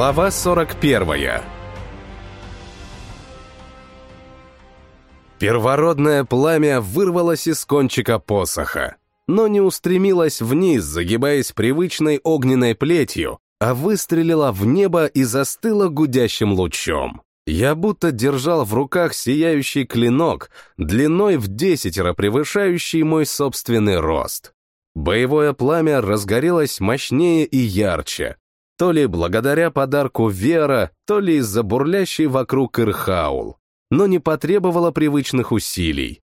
Глава 41 Первородное пламя вырвалось из кончика посоха, но не устремилось вниз, загибаясь привычной огненной плетью, а выстрелило в небо и застыло гудящим лучом. Я будто держал в руках сияющий клинок, длиной в десятеро превышающий мой собственный рост. Боевое пламя разгорелось мощнее и ярче, то ли благодаря подарку Вера, то ли из-за бурлящей вокруг Ирхаул, но не потребовало привычных усилий.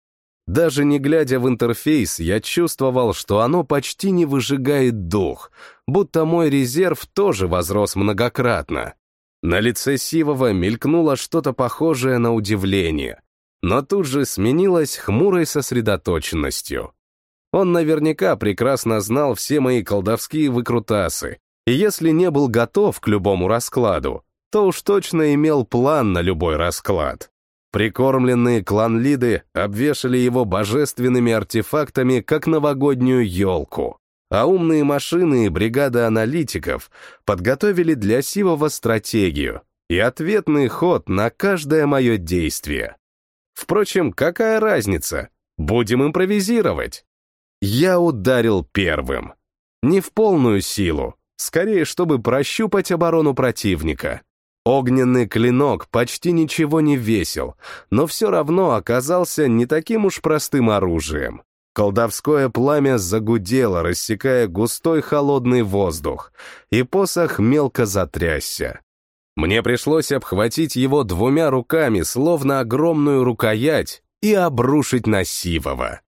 Даже не глядя в интерфейс, я чувствовал, что оно почти не выжигает дух, будто мой резерв тоже возрос многократно. На лице Сивова мелькнуло что-то похожее на удивление, но тут же сменилось хмурой сосредоточенностью. Он наверняка прекрасно знал все мои колдовские выкрутасы, и если не был готов к любому раскладу, то уж точно имел план на любой расклад. Прикормленные кланлиды обвешали его божественными артефактами, как новогоднюю елку, а умные машины и бригада аналитиков подготовили для Сивова стратегию и ответный ход на каждое мое действие. Впрочем, какая разница? Будем импровизировать. Я ударил первым. Не в полную силу, скорее, чтобы прощупать оборону противника. Огненный клинок почти ничего не весил, но все равно оказался не таким уж простым оружием. Колдовское пламя загудело, рассекая густой холодный воздух, и посох мелко затрясся. Мне пришлось обхватить его двумя руками, словно огромную рукоять, и обрушить на Сивова.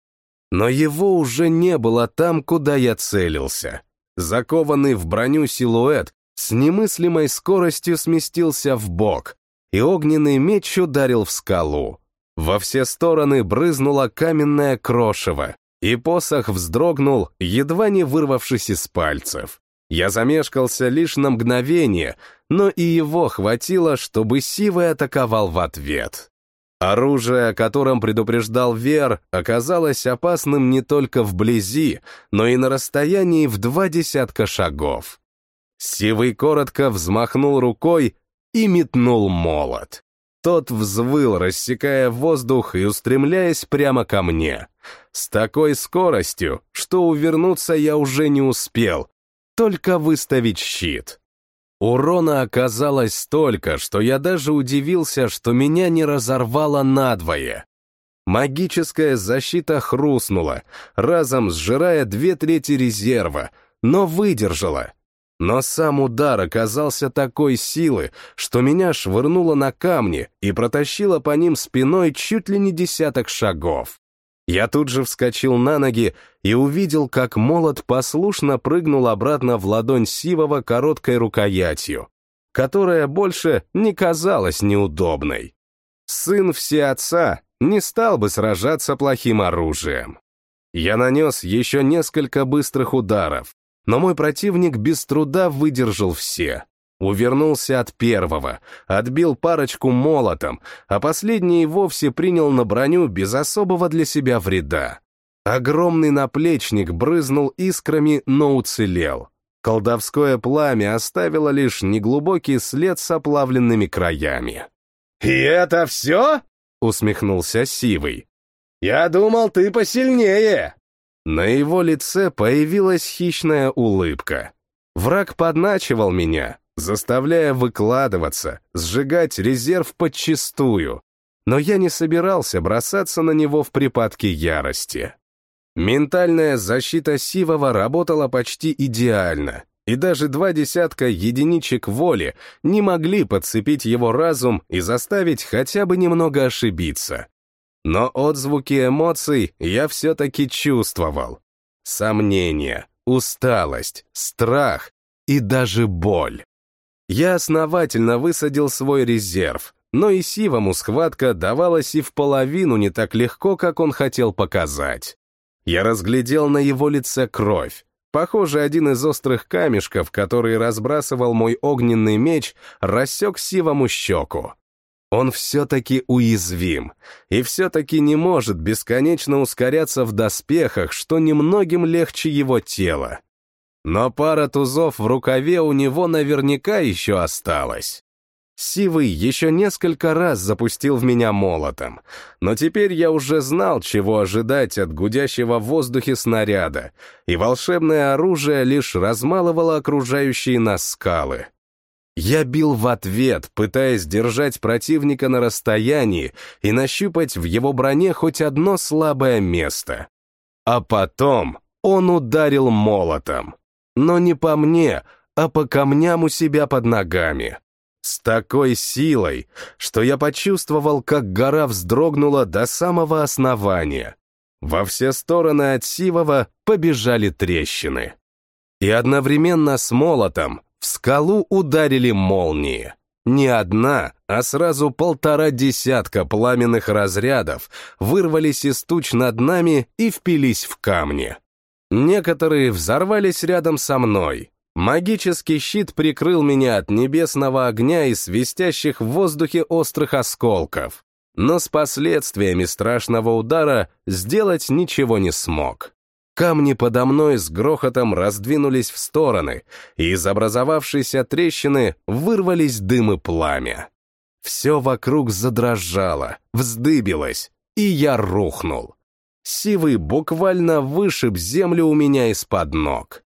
Но его уже не было там, куда я целился. Закованный в броню силуэт с немыслимой скоростью сместился в бок, и огненный меч ударил в скалу. Во все стороны брызнуло каменное крошево, и посох вздрогнул, едва не вырвавшись из пальцев. Я замешкался лишь на мгновение, но и его хватило, чтобы Сивый атаковал в ответ. Оружие, о котором предупреждал Вер, оказалось опасным не только вблизи, но и на расстоянии в два десятка шагов. Сивый коротко взмахнул рукой и метнул молот. Тот взвыл, рассекая воздух и устремляясь прямо ко мне. С такой скоростью, что увернуться я уже не успел, только выставить щит. Урона оказалось столько, что я даже удивился, что меня не разорвало надвое. Магическая защита хрустнула, разом сжирая две трети резерва, но выдержала. Но сам удар оказался такой силы, что меня швырнуло на камни и протащило по ним спиной чуть ли не десяток шагов. Я тут же вскочил на ноги и увидел, как молот послушно прыгнул обратно в ладонь Сивова короткой рукоятью, которая больше не казалась неудобной. Сын всеотца не стал бы сражаться плохим оружием. Я нанес еще несколько быстрых ударов, но мой противник без труда выдержал все. Увернулся от первого, отбил парочку молотом, а последний и вовсе принял на броню без особого для себя вреда. Огромный наплечник брызнул искрами, но уцелел. Колдовское пламя оставило лишь неглубокий след с оплавленными краями. «И это все?» — усмехнулся Сивый. «Я думал, ты посильнее!» На его лице появилась хищная улыбка. Враг подначивал меня, заставляя выкладываться, сжигать резерв подчистую. Но я не собирался бросаться на него в припадке ярости. Ментальная защита Сивова работала почти идеально, и даже два десятка единичек воли не могли подцепить его разум и заставить хотя бы немного ошибиться. Но отзвуки эмоций я все-таки чувствовал. Сомнение, усталость, страх и даже боль. Я основательно высадил свой резерв, но и Сивому схватка давалась и в половину не так легко, как он хотел показать. Я разглядел на его лице кровь. Похоже, один из острых камешков, который разбрасывал мой огненный меч, рассек Сивому щеку. Он все-таки уязвим, и все-таки не может бесконечно ускоряться в доспехах, что немногим легче его тела. Но пара тузов в рукаве у него наверняка еще осталась. Сивый еще несколько раз запустил в меня молотом, но теперь я уже знал, чего ожидать от гудящего в воздухе снаряда, и волшебное оружие лишь размалывало окружающие нас скалы. Я бил в ответ, пытаясь держать противника на расстоянии и нащупать в его броне хоть одно слабое место. А потом он ударил молотом. Но не по мне, а по камням у себя под ногами. С такой силой, что я почувствовал, как гора вздрогнула до самого основания. Во все стороны от Сивова побежали трещины. И одновременно с молотом в скалу ударили молнии. Не одна, а сразу полтора десятка пламенных разрядов вырвались из туч над нами и впились в камни. Некоторые взорвались рядом со мной, Магический щит прикрыл меня от небесного огня и свистящих в воздухе острых осколков, но с последствиями страшного удара сделать ничего не смог. Камни подо мной с грохотом раздвинулись в стороны, и из образовавшейся трещины вырвались дым и пламя. Все вокруг задрожало, вздыбилось, и я рухнул. Сивый буквально вышиб землю у меня из-под ног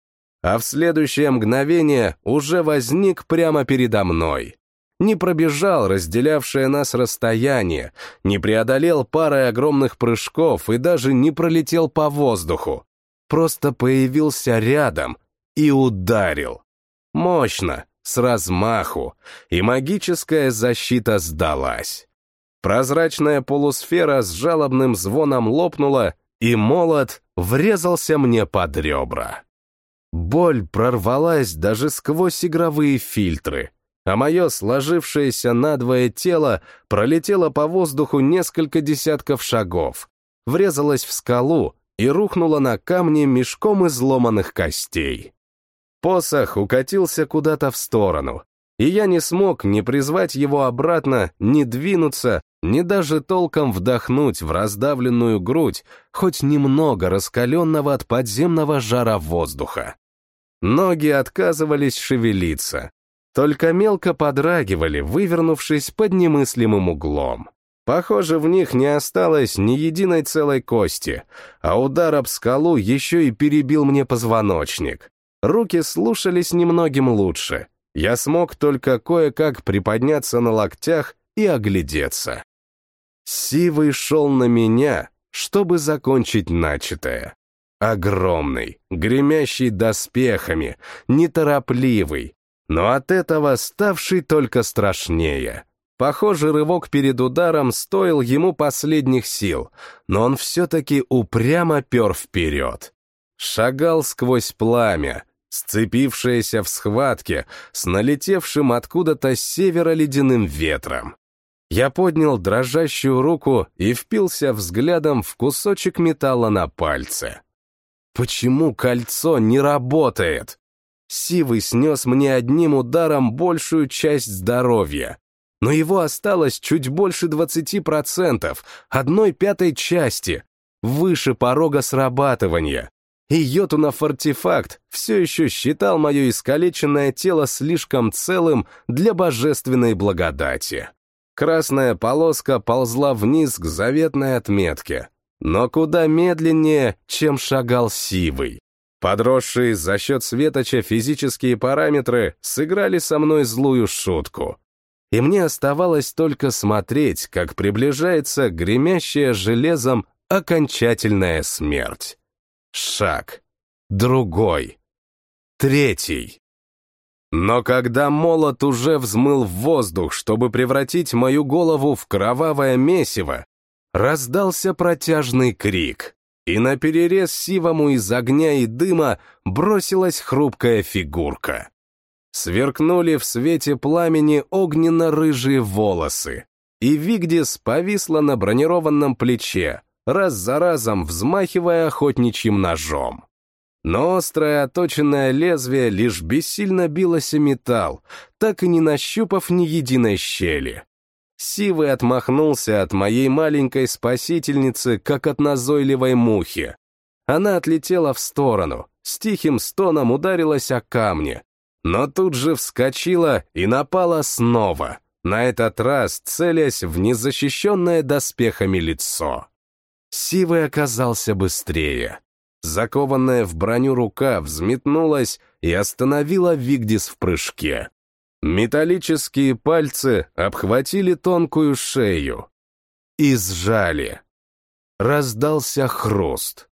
а в следующее мгновение уже возник прямо передо мной. Не пробежал разделявшее нас расстояние, не преодолел парой огромных прыжков и даже не пролетел по воздуху. Просто появился рядом и ударил. Мощно, с размаху, и магическая защита сдалась. Прозрачная полусфера с жалобным звоном лопнула, и молот врезался мне под ребра. Боль прорвалась даже сквозь игровые фильтры, а мое сложившееся надвое тело пролетело по воздуху несколько десятков шагов, врезалось в скалу и рухнуло на камни мешком изломанных костей. Посох укатился куда-то в сторону, и я не смог ни призвать его обратно, ни двинуться, ни даже толком вдохнуть в раздавленную грудь хоть немного раскаленного от подземного жара воздуха. Ноги отказывались шевелиться, только мелко подрагивали, вывернувшись под немыслимым углом. Похоже, в них не осталось ни единой целой кости, а удар об скалу еще и перебил мне позвоночник. Руки слушались немногим лучше. Я смог только кое-как приподняться на локтях и оглядеться. Сивый шел на меня, чтобы закончить начатое. Огромный, гремящий доспехами, неторопливый, но от этого ставший только страшнее. Похоже, рывок перед ударом стоил ему последних сил, но он все-таки упрямо пер вперед. Шагал сквозь пламя, сцепившееся в схватке с налетевшим откуда-то с севера ледяным ветром. Я поднял дрожащую руку и впился взглядом в кусочек металла на пальце. Почему кольцо не работает? Сивый снес мне одним ударом большую часть здоровья, но его осталось чуть больше 20%, одной пятой части, выше порога срабатывания. И Йотунов артефакт все еще считал мое искалеченное тело слишком целым для божественной благодати. Красная полоска ползла вниз к заветной отметке, но куда медленнее, чем шагал Сивый. Подросшие за счет Светоча физические параметры сыграли со мной злую шутку. И мне оставалось только смотреть, как приближается гремящая железом окончательная смерть. Шаг. Другой. Третий. Но когда молот уже взмыл в воздух, чтобы превратить мою голову в кровавое месиво, раздался протяжный крик, и на перерез сивому из огня и дыма бросилась хрупкая фигурка. Сверкнули в свете пламени огненно-рыжие волосы, и Вигдис повисла на бронированном плече, раз за разом взмахивая охотничьим ножом. Но острое оточенное лезвие лишь бессильно билось о металл, так и не нащупав ни единой щели. Сивый отмахнулся от моей маленькой спасительницы, как от назойливой мухи. Она отлетела в сторону, с тихим стоном ударилась о камни, но тут же вскочила и напала снова, на этот раз целясь в незащищенное доспехами лицо. Сивый оказался быстрее. Закованная в броню рука взметнулась и остановила Вигдис в прыжке. Металлические пальцы обхватили тонкую шею и сжали. Раздался хруст.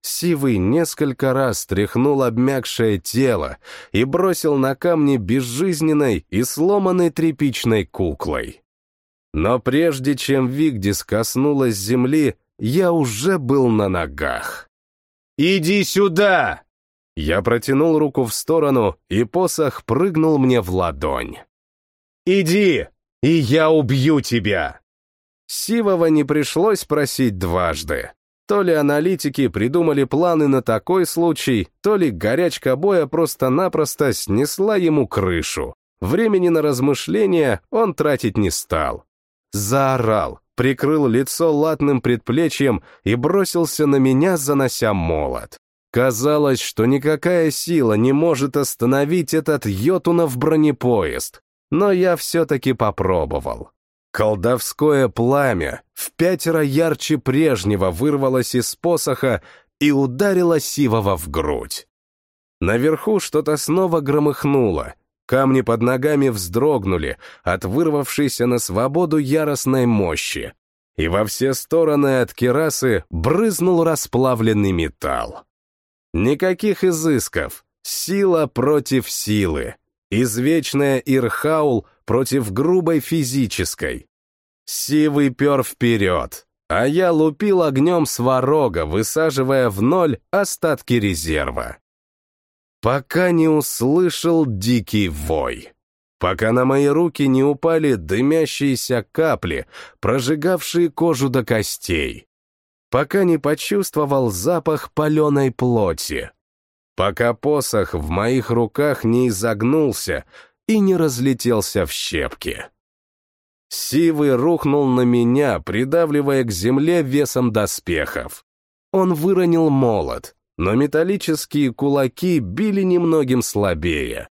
Сивый несколько раз тряхнул обмякшее тело и бросил на камни безжизненной и сломанной тряпичной куклой. Но прежде чем Вигдис коснулась земли, я уже был на ногах. «Иди сюда!» Я протянул руку в сторону, и посох прыгнул мне в ладонь. «Иди, и я убью тебя!» Сивова не пришлось просить дважды. То ли аналитики придумали планы на такой случай, то ли горячка боя просто-напросто снесла ему крышу. Времени на размышления он тратить не стал. Заорал, прикрыл лицо латным предплечьем и бросился на меня, занося молот. Казалось, что никакая сила не может остановить этот йотунов бронепоезд, но я все-таки попробовал. Колдовское пламя в пятеро ярче прежнего вырвалось из посоха и ударило Сивова в грудь. Наверху что-то снова громыхнуло, камни под ногами вздрогнули от вырвавшейся на свободу яростной мощи, и во все стороны от керасы брызнул расплавленный металл. Никаких изысков. Сила против силы. Извечная Ирхаул против грубой физической. Сивый пер вперед, а я лупил огнем сварога, высаживая в ноль остатки резерва. Пока не услышал дикий вой. Пока на мои руки не упали дымящиеся капли, прожигавшие кожу до костей пока не почувствовал запах паленой плоти, пока посох в моих руках не изогнулся и не разлетелся в щепки. Сивый рухнул на меня, придавливая к земле весом доспехов. Он выронил молот, но металлические кулаки били немногим слабее.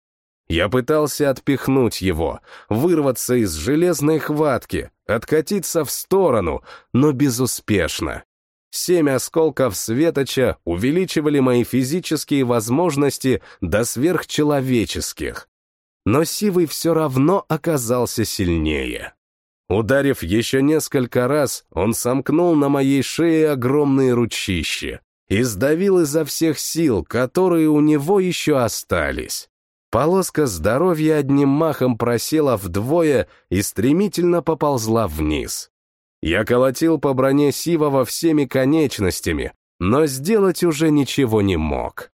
Я пытался отпихнуть его, вырваться из железной хватки, откатиться в сторону, но безуспешно. Семь осколков светоча увеличивали мои физические возможности до сверхчеловеческих. Но Сивый все равно оказался сильнее. Ударив еще несколько раз, он сомкнул на моей шее огромные ручищи и сдавил изо всех сил, которые у него еще остались. Полоска здоровья одним махом просела вдвое и стремительно поползла вниз. Я колотил по броне Сивова всеми конечностями, но сделать уже ничего не мог.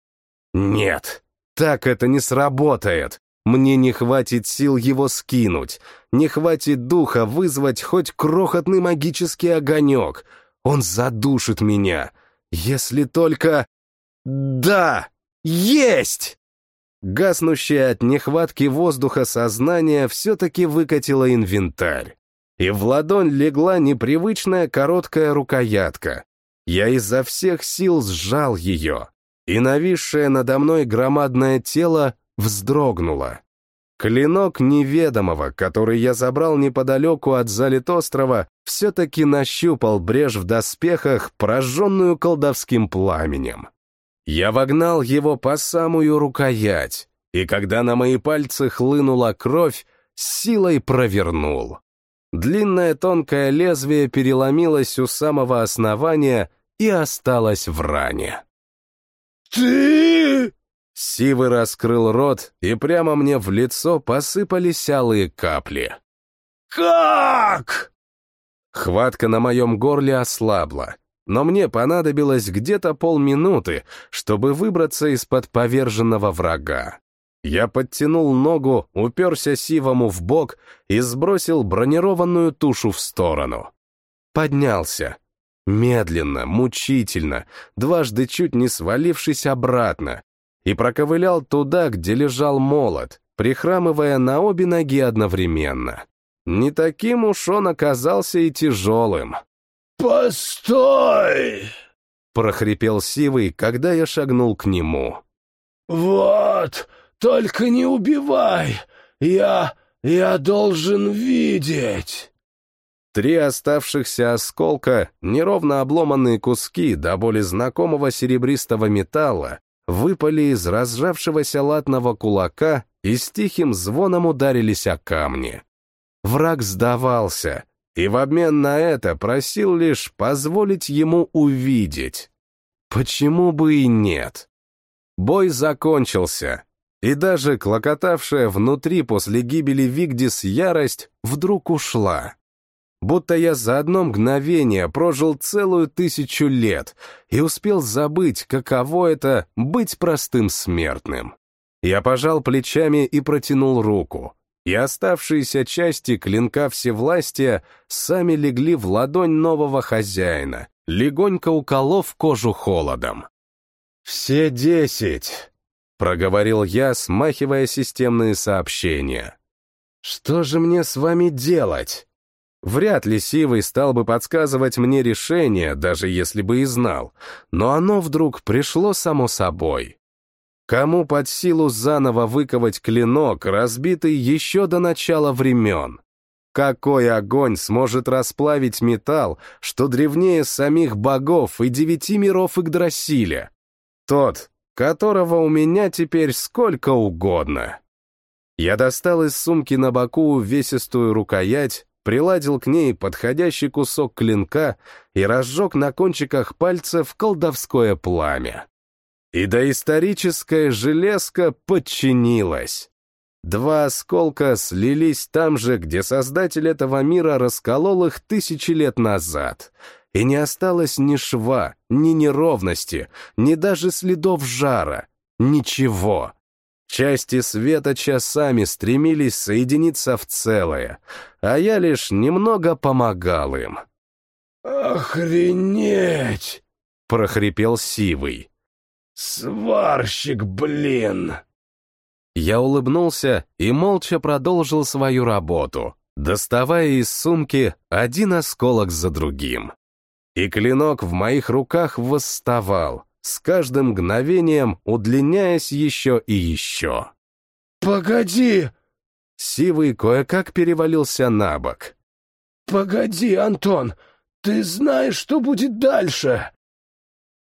Нет, так это не сработает. Мне не хватит сил его скинуть, не хватит духа вызвать хоть крохотный магический огонек. Он задушит меня. Если только... Да! Есть! Гаснущее от нехватки воздуха сознание все-таки выкатило инвентарь и в ладонь легла непривычная короткая рукоятка. Я изо всех сил сжал ее, и нависшее надо мной громадное тело вздрогнуло. Клинок неведомого, который я забрал неподалеку от залит острова, все-таки нащупал брешь в доспехах, прожженную колдовским пламенем. Я вогнал его по самую рукоять, и когда на мои пальцы хлынула кровь, силой провернул. Длинное тонкое лезвие переломилось у самого основания и осталось в ране. «Ты...» Сивый раскрыл рот, и прямо мне в лицо посыпались алые капли. «Как?» Хватка на моем горле ослабла, но мне понадобилось где-то полминуты, чтобы выбраться из-под поверженного врага. Я подтянул ногу, уперся сивому в бок и сбросил бронированную тушу в сторону. Поднялся. Медленно, мучительно, дважды чуть не свалившись обратно, и проковылял туда, где лежал молот, прихрамывая на обе ноги одновременно. Не таким уж он оказался и тяжелым. «Постой!» — прохрипел Сивый, когда я шагнул к нему. «Вот, только не убивай! Я... я должен видеть!» Три оставшихся осколка, неровно обломанные куски до боли знакомого серебристого металла, выпали из разжавшегося латного кулака и с тихим звоном ударились о камни. Враг сдавался, и в обмен на это просил лишь позволить ему увидеть. Почему бы и нет? Бой закончился, и даже клокотавшая внутри после гибели Вигдис ярость вдруг ушла. Будто я за одно мгновение прожил целую тысячу лет и успел забыть, каково это — быть простым смертным. Я пожал плечами и протянул руку, и оставшиеся части клинка всевластия сами легли в ладонь нового хозяина, легонько уколов кожу холодом. «Все десять!» — проговорил я, смахивая системные сообщения. «Что же мне с вами делать?» Вряд ли Сивый стал бы подсказывать мне решение, даже если бы и знал, но оно вдруг пришло само собой. Кому под силу заново выковать клинок, разбитый еще до начала времен? Какой огонь сможет расплавить металл, что древнее самих богов и девяти миров Игдрасиля? Тот, которого у меня теперь сколько угодно. Я достал из сумки на боку увесистую рукоять, приладил к ней подходящий кусок клинка и разжег на кончиках пальцев колдовское пламя. И доисторическая железка подчинилась. Два осколка слились там же, где создатель этого мира расколол их тысячи лет назад, и не осталось ни шва, ни неровности, ни даже следов жара, ничего. Части света часами стремились соединиться в целое, а я лишь немного помогал им. «Охренеть!» — прохрипел Сивый. «Сварщик, блин!» Я улыбнулся и молча продолжил свою работу, доставая из сумки один осколок за другим. И клинок в моих руках восставал, с каждым мгновением удлиняясь еще и еще. «Погоди!» Сивый кое-как перевалился на бок. «Погоди, Антон, ты знаешь, что будет дальше?»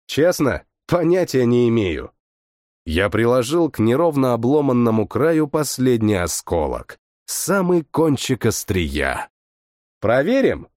«Честно, понятия не имею». Я приложил к неровно обломанному краю последний осколок, самый кончик острия. «Проверим?»